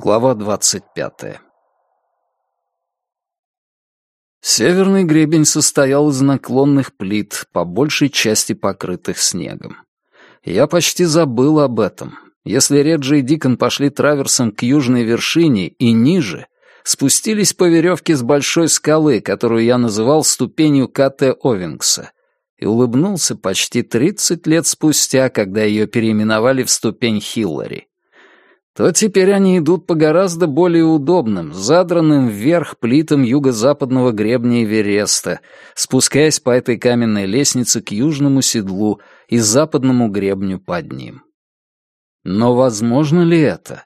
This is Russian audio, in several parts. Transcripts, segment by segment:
Глава двадцать пятая. Северный гребень состоял из наклонных плит, по большей части покрытых снегом. Я почти забыл об этом. Если Реджи и Дикон пошли траверсом к южной вершине и ниже, спустились по веревке с большой скалы, которую я называл ступенью К.Т. Овингса, и улыбнулся почти тридцать лет спустя, когда ее переименовали в ступень Хиллари то теперь они идут по гораздо более удобным, задранным вверх плитам юго-западного гребня Эвереста, спускаясь по этой каменной лестнице к южному седлу и западному гребню под ним. Но возможно ли это?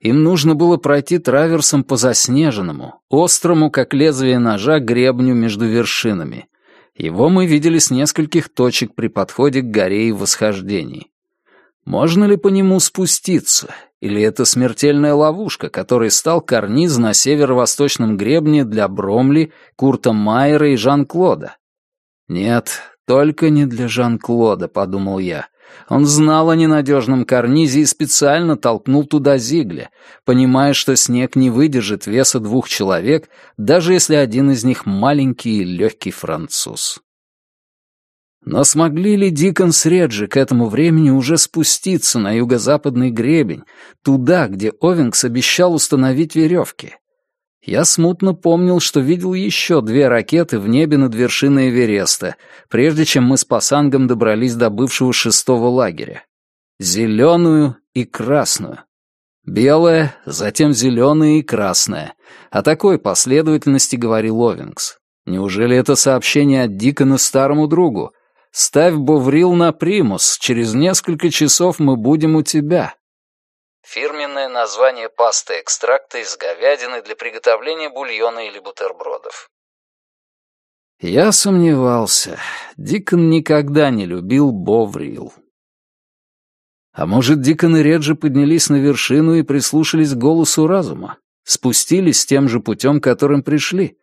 Им нужно было пройти траверсом по заснеженному, острому, как лезвие ножа, гребню между вершинами. Его мы видели с нескольких точек при подходе к горе и восхождении. Можно ли по нему спуститься? Или это смертельная ловушка, которой стал карниз на северо-восточном гребне для Бромли, Курта Майера и Жан-Клода? Нет, только не для Жан-Клода, подумал я. Он знал о ненадежном карнизе и специально толкнул туда Зигля, понимая, что снег не выдержит веса двух человек, даже если один из них маленький и легкий француз. Но смогли ли Дикон с Реджи к этому времени уже спуститься на юго-западный гребень, туда, где Овингс обещал установить веревки? Я смутно помнил, что видел еще две ракеты в небе над вершиной Эвереста, прежде чем мы с Пасангом добрались до бывшего шестого лагеря. Зеленую и красную. Белая, затем зеленая и красная. О такой последовательности говорил Овингс. Неужели это сообщение от Дикона старому другу? Ставь Боврил на примус, через несколько часов мы будем у тебя. Фирменное название пасты экстракта из говядины для приготовления бульона или бутербродов. Я сомневался. Дикон никогда не любил Боврил. А может, Дикон и Реджи поднялись на вершину и прислушались к голосу разума? Спустились тем же путем, которым пришли?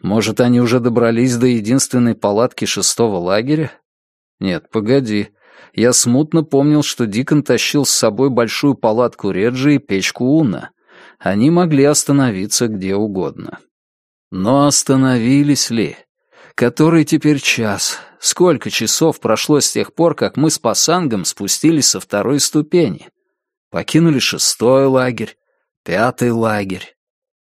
Может, они уже добрались до единственной палатки шестого лагеря нет, погоди. Я смутно помнил, что Дикон тащил с собой большую палатку Реджи и печку Уна. Они могли остановиться где угодно. Но остановились ли? Который теперь час? Сколько часов прошло с тех пор, как мы с Пасангом спустились со второй ступени? Покинули шестой лагерь, пятый лагерь.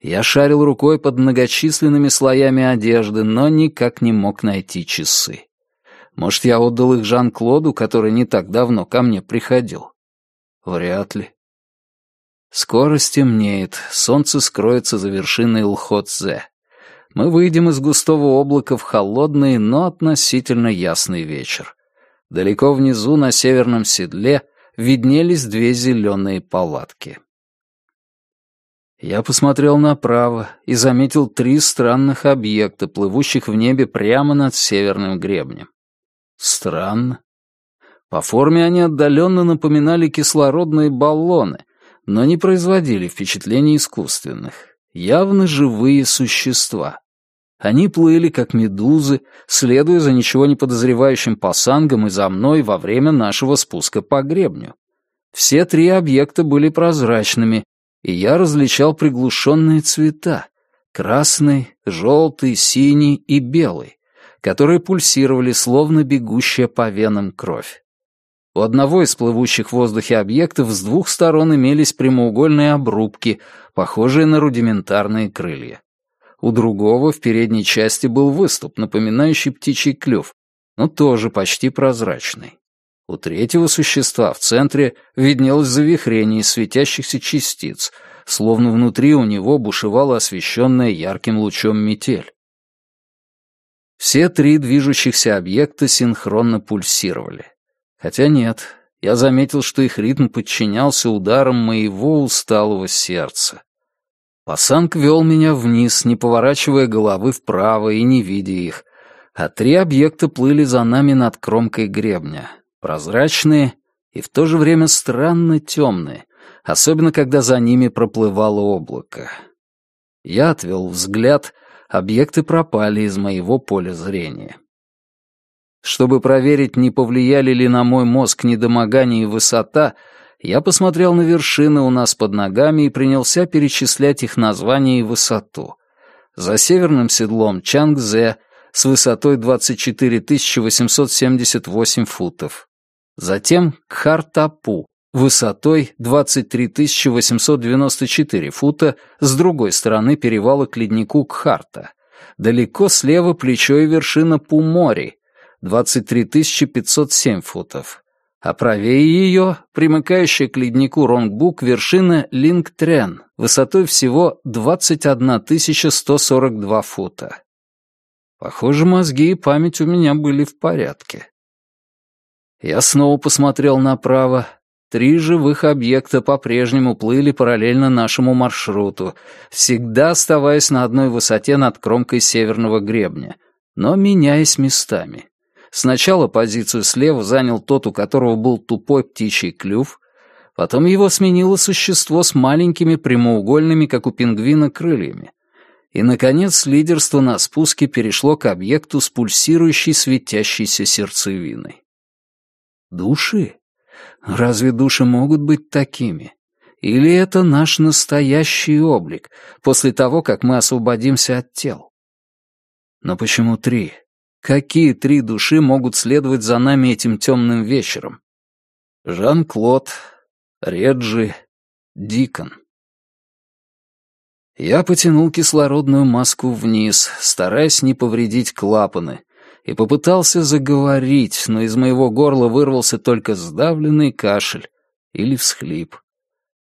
Я шарил рукой под многочисленными слоями одежды, но никак не мог найти часы. Может, я отдал их Жан-Клоду, который не так давно ко мне приходил? Вряд ли. Скоро стемнеет, солнце скроется за вершиной Лхотзе. Мы выйдем из густого облака в холодный, но относительно ясный вечер. Далеко внизу, на северном седле, виднелись две зеленые палатки. Я посмотрел направо и заметил три странных объекта, плывущих в небе прямо над северным гребнем. Странно. По форме они отдаленно напоминали кислородные баллоны, но не производили впечатления искусственных. Явно живые существа. Они плыли, как медузы, следуя за ничего не подозревающим пасангом и за мной во время нашего спуска по гребню. Все три объекта были прозрачными, и я различал приглушенные цвета — красный, желтый, синий и белый которые пульсировали, словно бегущая по венам кровь. У одного из плывущих в воздухе объектов с двух сторон имелись прямоугольные обрубки, похожие на рудиментарные крылья. У другого в передней части был выступ, напоминающий птичий клюв, но тоже почти прозрачный. У третьего существа в центре виднелось завихрение светящихся частиц, словно внутри у него бушевала освещенная ярким лучом метель. Все три движущихся объекта синхронно пульсировали. Хотя нет, я заметил, что их ритм подчинялся ударам моего усталого сердца. Пасанг вел меня вниз, не поворачивая головы вправо и не видя их, а три объекта плыли за нами над кромкой гребня, прозрачные и в то же время странно темные, особенно когда за ними проплывало облако. Я отвел взгляд — объекты пропали из моего поля зрения. Чтобы проверить, не повлияли ли на мой мозг недомогание и высота, Я посмотрел на вершины у нас под ногами и принялся перечислять их название и высоту. За северным седлом Чангзе с высотой 24 878 футов. Затем Кхартапу высотой 23 894 фута с другой стороны перевала к леднику Кхарта. Далеко слева плечо и вершина Пумори 23 507 футов а правее ее, примыкающая к леднику Ронгбук, вершина Лингтрен, высотой всего 21 142 фута. Похоже, мозги и память у меня были в порядке. Я снова посмотрел направо. Три живых объекта по-прежнему плыли параллельно нашему маршруту, всегда оставаясь на одной высоте над кромкой северного гребня, но меняясь местами. Сначала позицию слева занял тот, у которого был тупой птичий клюв, потом его сменило существо с маленькими прямоугольными, как у пингвина, крыльями. И, наконец, лидерство на спуске перешло к объекту с пульсирующей светящейся сердцевиной. Души? Разве души могут быть такими? Или это наш настоящий облик, после того, как мы освободимся от тел? Но почему три? Какие три души могут следовать за нами этим темным вечером? Жан-Клод, Реджи, Дикон. Я потянул кислородную маску вниз, стараясь не повредить клапаны, и попытался заговорить, но из моего горла вырвался только сдавленный кашель или всхлип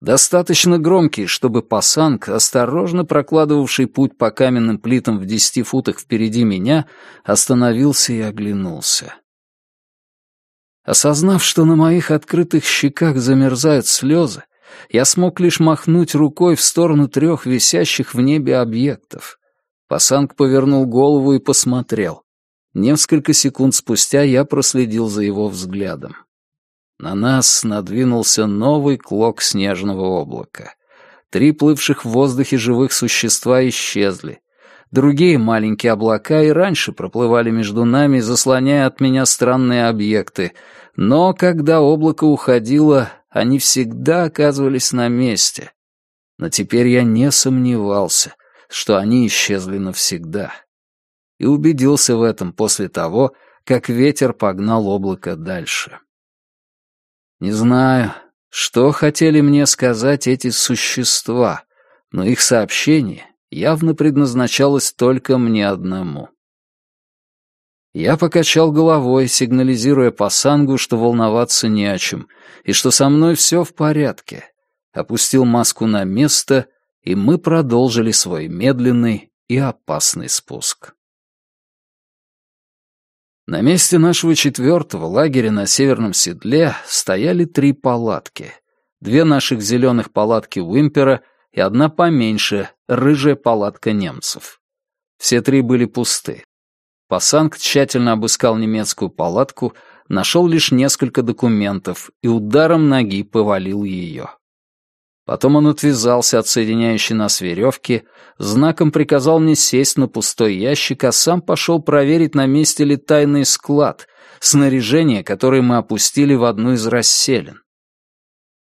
достаточно громкий, чтобы пасанг, осторожно прокладывавший путь по каменным плитам в десяти футах впереди меня, остановился и оглянулся. Осознав, что на моих открытых щеках замерзают слезы, я смог лишь махнуть рукой в сторону трех висящих в небе объектов. Пасанг повернул голову и посмотрел. Несколько секунд спустя я проследил за его взглядом. На нас надвинулся новый клок снежного облака. Три плывших в воздухе живых существа исчезли. Другие маленькие облака и раньше проплывали между нами, заслоняя от меня странные объекты, но когда облако уходило, они всегда оказывались на месте. Но теперь я не сомневался, что они исчезли навсегда. И убедился в этом после того, как ветер погнал облако дальше. Не знаю, что хотели мне сказать эти существа, но их сообщение явно предназначалось только мне одному. Я покачал головой, сигнализируя Пасангу, что волноваться не о чем, и что со мной все в порядке. Опустил маску на место, и мы продолжили свой медленный и опасный спуск. На месте нашего четвертого лагеря на Северном Седле стояли три палатки. Две наших зеленых палатки Уимпера и одна поменьше, рыжая палатка немцев. Все три были пусты. Пасанг тщательно обыскал немецкую палатку, нашел лишь несколько документов и ударом ноги повалил ее. Потом он отвязался от соединяющей нас веревки, знаком приказал мне сесть на пустой ящик, а сам пошел проверить, на месте ли тайный склад, снаряжение, которое мы опустили в одну из расселин.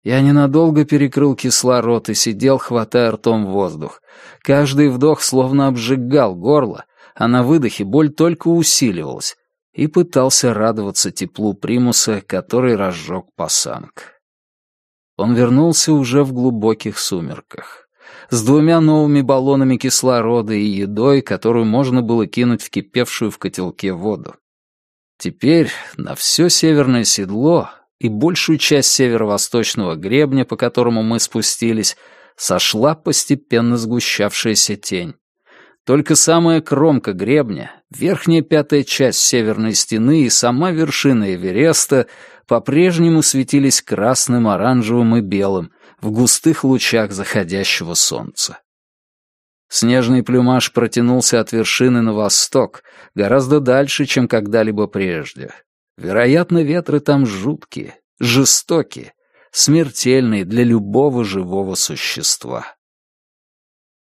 Я ненадолго перекрыл кислород и сидел, хватая ртом воздух. Каждый вдох словно обжигал горло, а на выдохе боль только усиливалась, и пытался радоваться теплу примуса, который разжег пасанг. Он вернулся уже в глубоких сумерках. С двумя новыми баллонами кислорода и едой, которую можно было кинуть в кипевшую в котелке воду. Теперь на все северное седло и большую часть северо-восточного гребня, по которому мы спустились, сошла постепенно сгущавшаяся тень. Только самая кромка гребня, верхняя пятая часть северной стены и сама вершина Эвереста по-прежнему светились красным, оранжевым и белым в густых лучах заходящего солнца. Снежный плюмаж протянулся от вершины на восток, гораздо дальше, чем когда-либо прежде. Вероятно, ветры там жуткие, жестокие, смертельные для любого живого существа.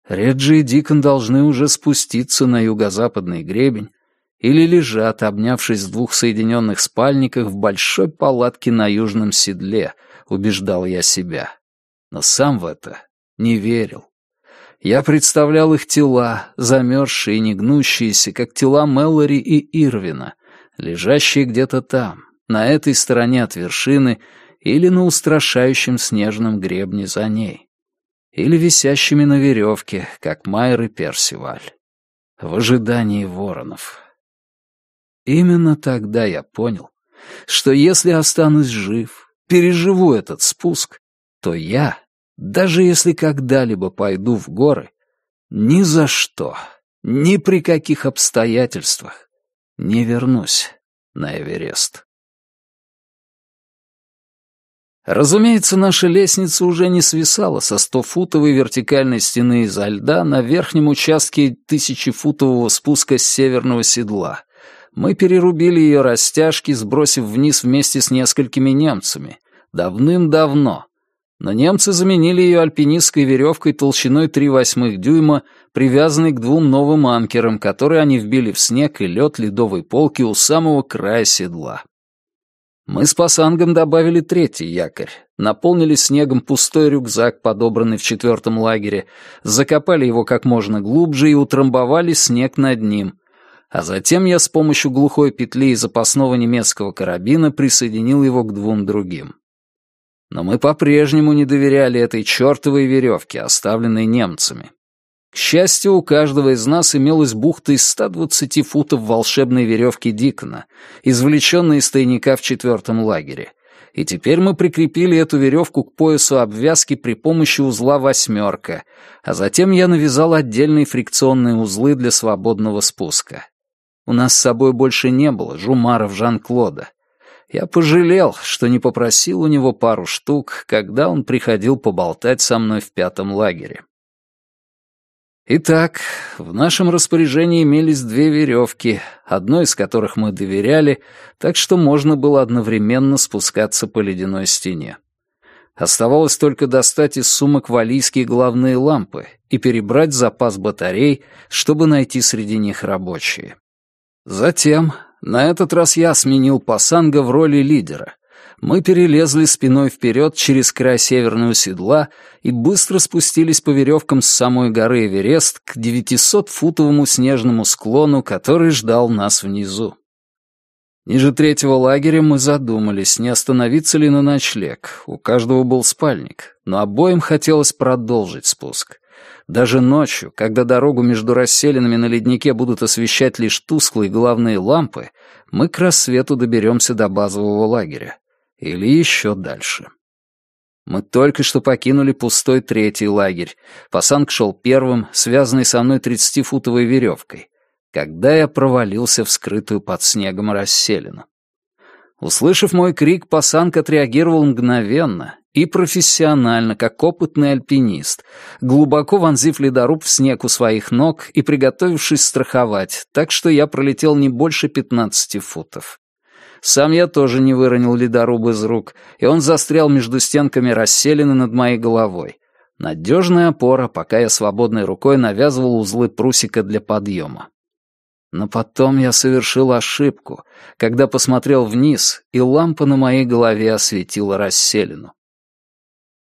Реджи и Дикон должны уже спуститься на юго-западный гребень, или лежат, обнявшись в двух соединенных спальниках в большой палатке на южном седле, убеждал я себя. Но сам в это не верил. Я представлял их тела, замерзшие и негнущиеся, как тела Мэллори и Ирвина, лежащие где-то там, на этой стороне от вершины или на устрашающем снежном гребне за ней, или висящими на веревке, как Майер и Персиваль, в ожидании воронов. Именно тогда я понял, что если останусь жив, переживу этот спуск, то я, даже если когда-либо пойду в горы, ни за что, ни при каких обстоятельствах не вернусь на Эверест. Разумеется, наша лестница уже не свисала со стофутовой вертикальной стены изо льда на верхнем участке тысячефутового спуска с северного седла. Мы перерубили ее растяжки, сбросив вниз вместе с несколькими немцами. Давным-давно. Но немцы заменили ее альпинистской веревкой толщиной 3 восьмых дюйма, привязанной к двум новым анкерам, которые они вбили в снег и лед ледовой полки у самого края седла. Мы с пасангом добавили третий якорь, наполнили снегом пустой рюкзак, подобранный в четвертом лагере, закопали его как можно глубже и утрамбовали снег над ним. А затем я с помощью глухой петли и запасного немецкого карабина присоединил его к двум другим. Но мы по-прежнему не доверяли этой чертовой веревке, оставленной немцами. К счастью, у каждого из нас имелась бухта из 120 футов волшебной веревки Дикона, извлеченной из тайника в четвертом лагере. И теперь мы прикрепили эту веревку к поясу обвязки при помощи узла «восьмерка», а затем я навязал отдельные фрикционные узлы для свободного спуска. У нас с собой больше не было жумаров Жан-Клода. Я пожалел, что не попросил у него пару штук, когда он приходил поболтать со мной в пятом лагере. Итак, в нашем распоряжении имелись две веревки, одной из которых мы доверяли, так что можно было одновременно спускаться по ледяной стене. Оставалось только достать из сумок валийские главные лампы и перебрать запас батарей, чтобы найти среди них рабочие. Затем, на этот раз я сменил Пасанга в роли лидера, мы перелезли спиной вперед через край северного седла и быстро спустились по веревкам с самой горы Эверест к 900-футовому снежному склону, который ждал нас внизу. Ниже третьего лагеря мы задумались, не остановиться ли на ночлег. У каждого был спальник, но обоим хотелось продолжить спуск. Даже ночью, когда дорогу между расселенными на леднике будут освещать лишь тусклые главные лампы, мы к рассвету доберемся до базового лагеря. Или еще дальше. Мы только что покинули пустой третий лагерь. Пасанг шел первым, связанный со мной тридцатифутовой веревкой, когда я провалился в скрытую под снегом расселину. Услышав мой крик, Пасанг отреагировал мгновенно и профессионально, как опытный альпинист, глубоко вонзив ледоруб в снег у своих ног и приготовившись страховать, так что я пролетел не больше пятнадцати футов. Сам я тоже не выронил ледоруб из рук, и он застрял между стенками расселены над моей головой. Надежная опора, пока я свободной рукой навязывал узлы прусика для подъема. Но потом я совершил ошибку, когда посмотрел вниз, и лампа на моей голове осветила расселину.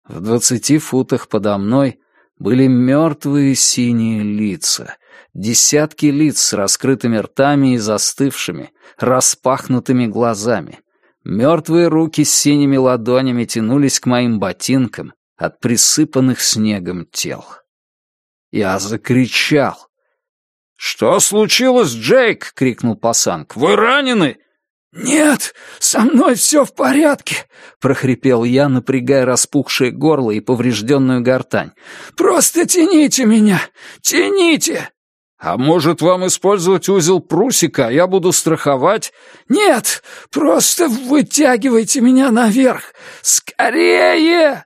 В двадцати футах подо мной были мертвые синие лица, Десятки лиц с раскрытыми ртами и застывшими, распахнутыми глазами. Мертвые руки с синими ладонями тянулись к моим ботинкам от присыпанных снегом тел. Я закричал. «Что случилось, Джейк?» — крикнул Пасанг. «Вы ранены?» «Нет, со мной все в порядке», — прохрипел я, напрягая распухшее горло и поврежденную гортань. «Просто тяните меня! Тяните!» «А может, вам использовать узел прусика, я буду страховать?» «Нет, просто вытягивайте меня наверх! Скорее!»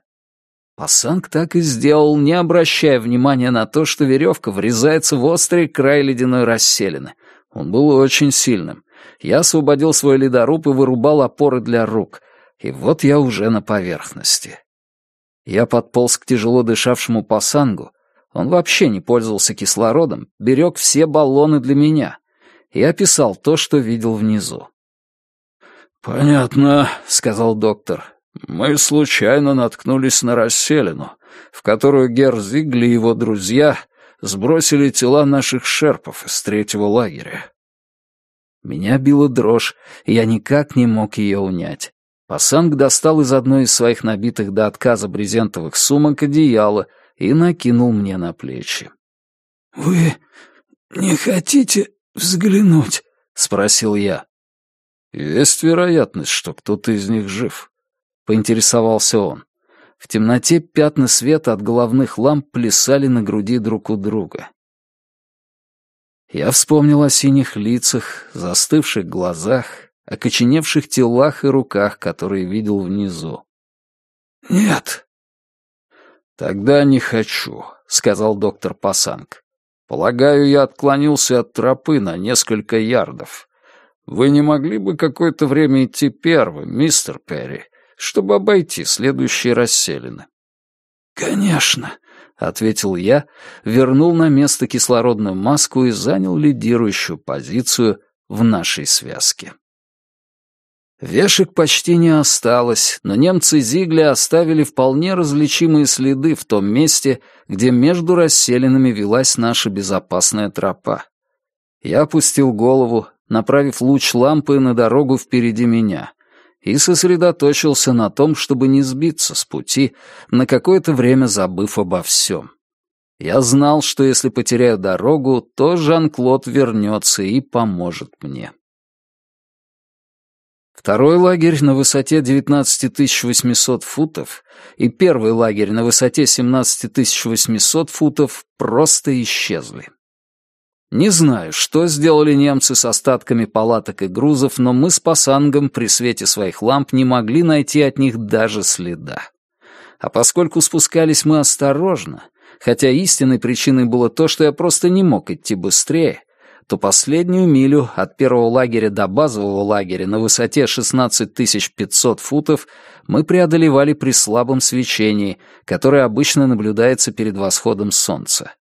Пасанг так и сделал, не обращая внимания на то, что веревка врезается в острый край ледяной расселины. Он был очень сильным. Я освободил свой ледоруб и вырубал опоры для рук. И вот я уже на поверхности. Я подполз к тяжело дышавшему пасангу, он вообще не пользовался кислородом, берег все баллоны для меня. И описал то, что видел внизу. «Понятно», — сказал доктор. Мы случайно наткнулись на расселину, в которую Герр Зигли и его друзья сбросили тела наших шерпов из третьего лагеря. Меня била дрожь, и я никак не мог ее унять. Пасанг достал из одной из своих набитых до отказа брезентовых сумок одеяло и накинул мне на плечи. «Вы не хотите взглянуть?» — спросил я. «Есть вероятность, что кто-то из них жив», — поинтересовался он. В темноте пятна света от головных ламп плясали на груди друг у друга. Я вспомнил о синих лицах, застывших глазах, окоченевших телах и руках, которые видел внизу. «Нет». «Тогда не хочу», — сказал доктор Пасанг. «Полагаю, я отклонился от тропы на несколько ярдов. Вы не могли бы какое-то время идти первым, мистер Перри, чтобы обойти следующие расселины. «Конечно», — ответил я, вернул на место кислородную маску и занял лидирующую позицию в нашей связке. Вешек почти не осталось, но немцы Зигля оставили вполне различимые следы в том месте, где между расселенными велась наша безопасная тропа. Я опустил голову, направив луч лампы на дорогу впереди меня, и сосредоточился на том, чтобы не сбиться с пути, на какое-то время забыв обо всем. Я знал, что если потеряю дорогу, то Жан-Клод вернется и поможет мне. Второй лагерь на высоте 19 800 футов и первый лагерь на высоте 17 800 футов просто исчезли. Не знаю, что сделали немцы с остатками палаток и грузов, но мы с Пасангом при свете своих ламп не могли найти от них даже следа. А поскольку спускались мы осторожно, хотя истинной причиной было то, что я просто не мог идти быстрее, то последнюю милю от первого лагеря до базового лагеря на высоте 16 500 футов мы преодолевали при слабом свечении, которое обычно наблюдается перед восходом солнца.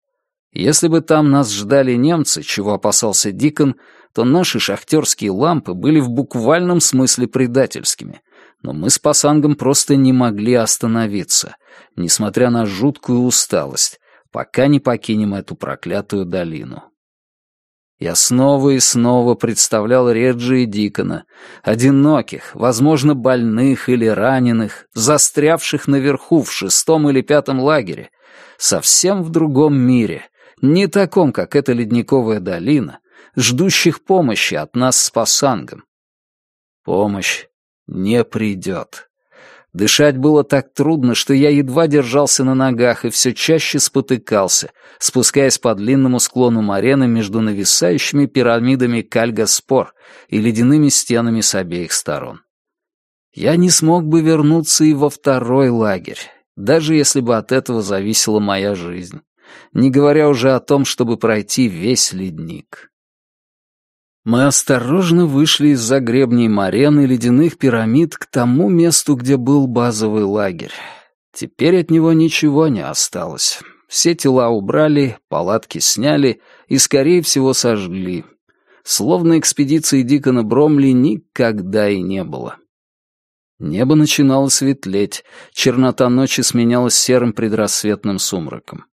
Если бы там нас ждали немцы, чего опасался Дикон, то наши шахтерские лампы были в буквальном смысле предательскими. Но мы с Пасангом просто не могли остановиться, несмотря на жуткую усталость, пока не покинем эту проклятую долину. Я снова и снова представлял Реджи и Дикона, одиноких, возможно, больных или раненых, застрявших наверху в шестом или пятом лагере, совсем в другом мире, не таком, как эта ледниковая долина, ждущих помощи от нас с Пасангом. Помощь не придет. Дышать было так трудно, что я едва держался на ногах и все чаще спотыкался, спускаясь по длинному склону арены между нависающими пирамидами Кальгаспор и ледяными стенами с обеих сторон. Я не смог бы вернуться и во второй лагерь, даже если бы от этого зависела моя жизнь не говоря уже о том, чтобы пройти весь ледник. Мы осторожно вышли из-за гребней Марены ледяных пирамид к тому месту, где был базовый лагерь. Теперь от него ничего не осталось. Все тела убрали, палатки сняли и, скорее всего, сожгли. Словно экспедиции Дикона Бромли никогда и не было. Небо начинало светлеть, чернота ночи сменялась серым предрассветным сумраком.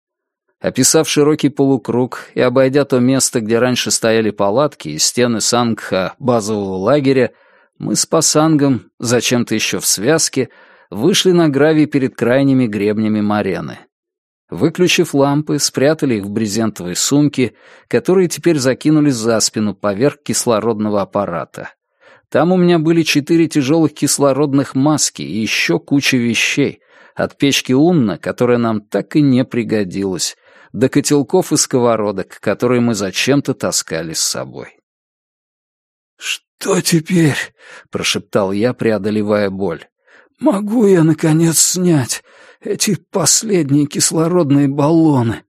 Описав широкий полукруг и обойдя то место, где раньше стояли палатки и стены Сангха базового лагеря, мы с Пасангом, зачем-то еще в связке, вышли на гравий перед крайними гребнями Марены. Выключив лампы, спрятали их в брезентовые сумки, которые теперь закинули за спину поверх кислородного аппарата. Там у меня были четыре тяжелых кислородных маски и еще куча вещей, от печки Унна, которая нам так и не пригодилась, до котелков и сковородок, которые мы зачем-то таскали с собой. «Что теперь?» — прошептал я, преодолевая боль. «Могу я, наконец, снять эти последние кислородные баллоны?»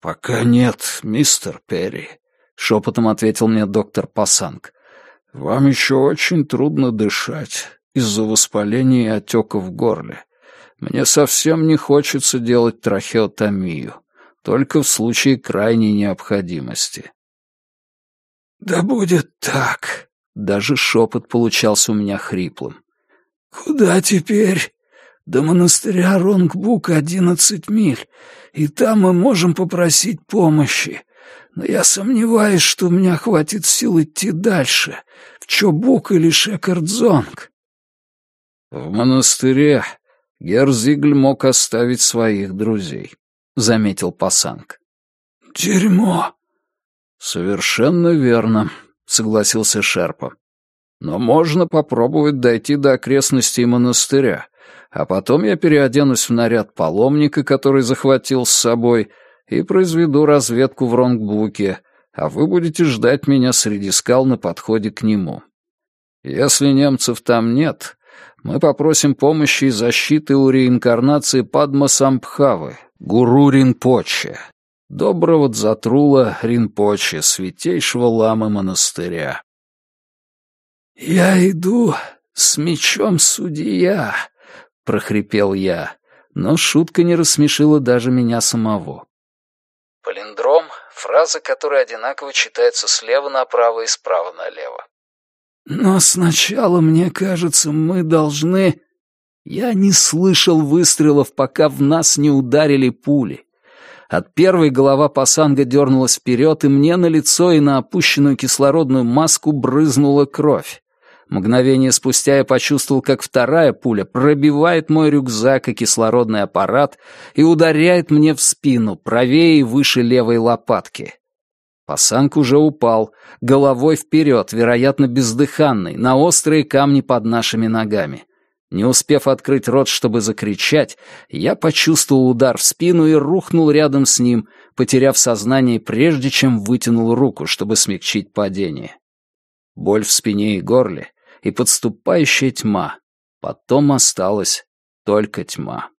«Пока нет, мистер Перри», — шепотом ответил мне доктор Пасанг. «Вам еще очень трудно дышать из-за воспаления и отека в горле. Мне совсем не хочется делать трахеотомию только в случае крайней необходимости. «Да будет так!» Даже шепот получался у меня хриплым. «Куда теперь?» «До монастыря Ронгбук одиннадцать миль, и там мы можем попросить помощи. Но я сомневаюсь, что у меня хватит сил идти дальше, в Чобук или Шекардзонг». «В монастыре Герзигль мог оставить своих друзей», — заметил Пасанг. «Дерьмо!» «Совершенно верно», — согласился Шерпа. «Но можно попробовать дойти до окрестностей монастыря, а потом я переоденусь в наряд паломника, который захватил с собой, и произведу разведку в Ронгбуке, а вы будете ждать меня среди скал на подходе к нему. Если немцев там нет, мы попросим помощи и защиты у реинкарнации Падма Самбхавы, гуру Ринпоче, доброго Дзатрула Ринпоче, святейшего ламы монастыря. «Я иду с мечом судья», — прохрипел я, но шутка не рассмешила даже меня самого. Полиндром — фраза, которая одинаково читается слева направо и справа налево. Но сначала, мне кажется, мы должны... Я не слышал выстрелов, пока в нас не ударили пули. От первой голова пасанга дернулась вперед, и мне на лицо и на опущенную кислородную маску брызнула кровь. Мгновение спустя я почувствовал, как вторая пуля пробивает мой рюкзак и кислородный аппарат и ударяет мне в спину, правее и выше левой лопатки. Пасанг уже упал, головой вперед, вероятно, бездыханный, на острые камни под нашими ногами. Не успев открыть рот, чтобы закричать, я почувствовал удар в спину и рухнул рядом с ним, потеряв сознание прежде, чем вытянул руку, чтобы смягчить падение. Боль в спине и горле и подступающая тьма. Потом осталась только тьма.